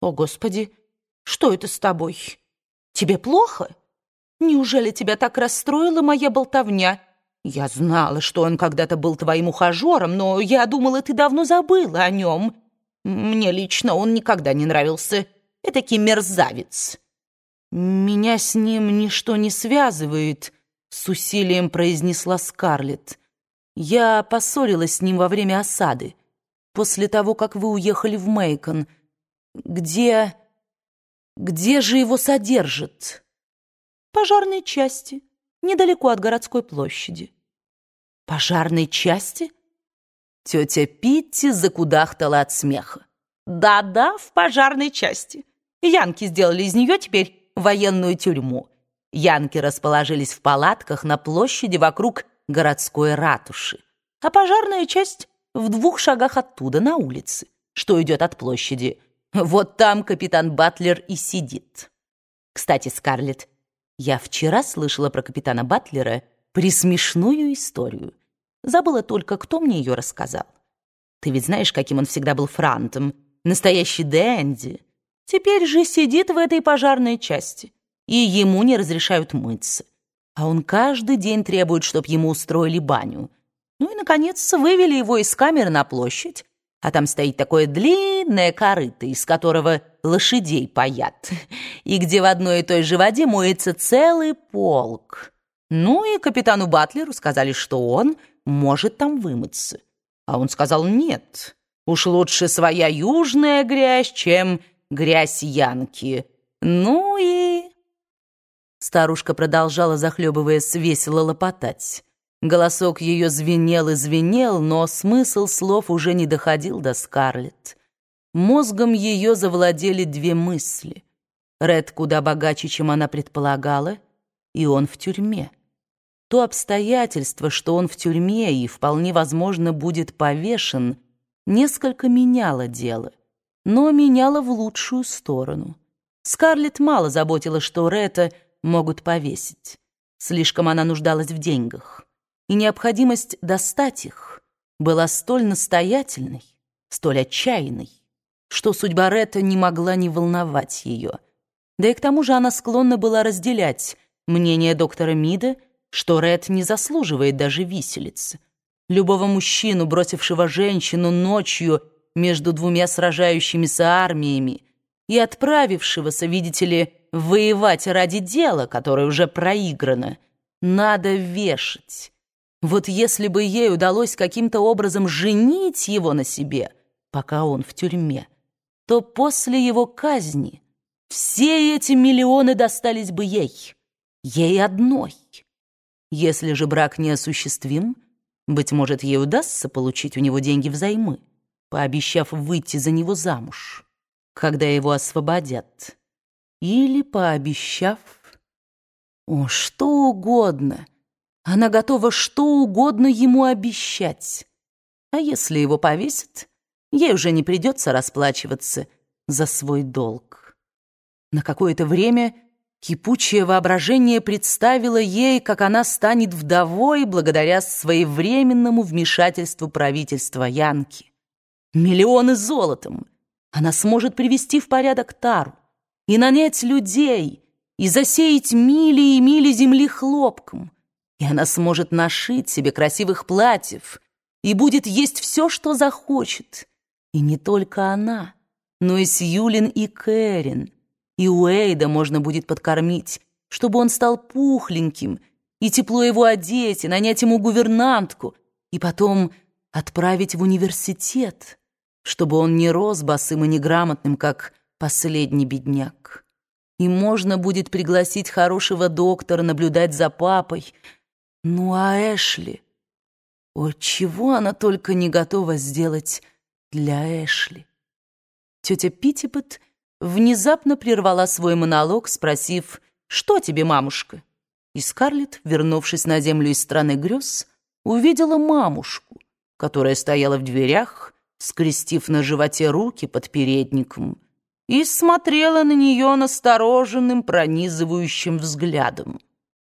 О, Господи, что это с тобой? Тебе плохо? Неужели тебя так расстроила моя болтовня? Я знала, что он когда-то был твоим ухажером, но я думала, ты давно забыла о нем. Мне лично он никогда не нравился. Этакий мерзавец. Меня с ним ничто не связывает, с усилием произнесла Скарлетт. Я поссорилась с ним во время осады, после того, как вы уехали в Мейкон. Где... где же его содержат? Пожарной части, недалеко от городской площади. Пожарной части? Тетя Питти закудахтала от смеха. Да-да, в пожарной части. Янки сделали из нее теперь военную тюрьму. Янки расположились в палатках на площади вокруг городской ратуши, а пожарная часть в двух шагах оттуда, на улице, что идет от площади. Вот там капитан Батлер и сидит. Кстати, Скарлетт, я вчера слышала про капитана Батлера присмешную историю. Забыла только, кто мне ее рассказал. Ты ведь знаешь, каким он всегда был франтом. Настоящий дэнди. Теперь же сидит в этой пожарной части, и ему не разрешают мыться. А он каждый день требует, чтоб ему устроили баню. Ну и, наконец, вывели его из камеры на площадь, а там стоит такое длинное корыто, из которого лошадей паят, и где в одной и той же воде моется целый полк. Ну и капитану Батлеру сказали, что он может там вымыться. А он сказал нет, уж лучше своя южная грязь, чем грязь Янки. Ну и... Старушка продолжала, захлебываясь, весело лопотать. Голосок ее звенел и звенел, но смысл слов уже не доходил до Скарлетт. Мозгом ее завладели две мысли. Ред куда богаче, чем она предполагала, и он в тюрьме. То обстоятельство, что он в тюрьме и, вполне возможно, будет повешен, несколько меняло дело, но меняло в лучшую сторону. Скарлетт мало заботила, что Ретта могут повесить. Слишком она нуждалась в деньгах и необходимость достать их была столь настоятельной, столь отчаянной, что судьба Ретта не могла не волновать ее. Да и к тому же она склонна была разделять мнение доктора Мида, что Ред не заслуживает даже виселицы. Любого мужчину, бросившего женщину ночью между двумя сражающимися армиями и отправившегося, видите ли, воевать ради дела, которое уже проиграно, надо вешать. Вот если бы ей удалось каким-то образом женить его на себе, пока он в тюрьме, то после его казни все эти миллионы достались бы ей, ей одной. Если же брак неосуществим, быть может, ей удастся получить у него деньги взаймы, пообещав выйти за него замуж, когда его освободят. Или пообещав... О, что угодно — она готова что угодно ему обещать. А если его повесят, ей уже не придется расплачиваться за свой долг. На какое-то время кипучее воображение представило ей, как она станет вдовой благодаря своевременному вмешательству правительства Янки. Миллионы золотом. Она сможет привести в порядок тару и нанять людей, и засеять мили и мили земли хлопком — и она сможет нашить себе красивых платьев и будет есть все, что захочет. И не только она, но и Сьюлин и Кэрин. И Уэйда можно будет подкормить, чтобы он стал пухленьким, и тепло его одеть, и нанять ему гувернантку, и потом отправить в университет, чтобы он не рос босым и неграмотным, как последний бедняк. И можно будет пригласить хорошего доктора наблюдать за папой, ну а Эшли? О, чего она только не готова сделать для Эшли? Тетя Питтипет внезапно прервала свой монолог, спросив, «Что тебе, мамушка?» И Скарлетт, вернувшись на землю из страны грез, увидела мамушку, которая стояла в дверях, скрестив на животе руки под передником, и смотрела на нее настороженным, пронизывающим взглядом.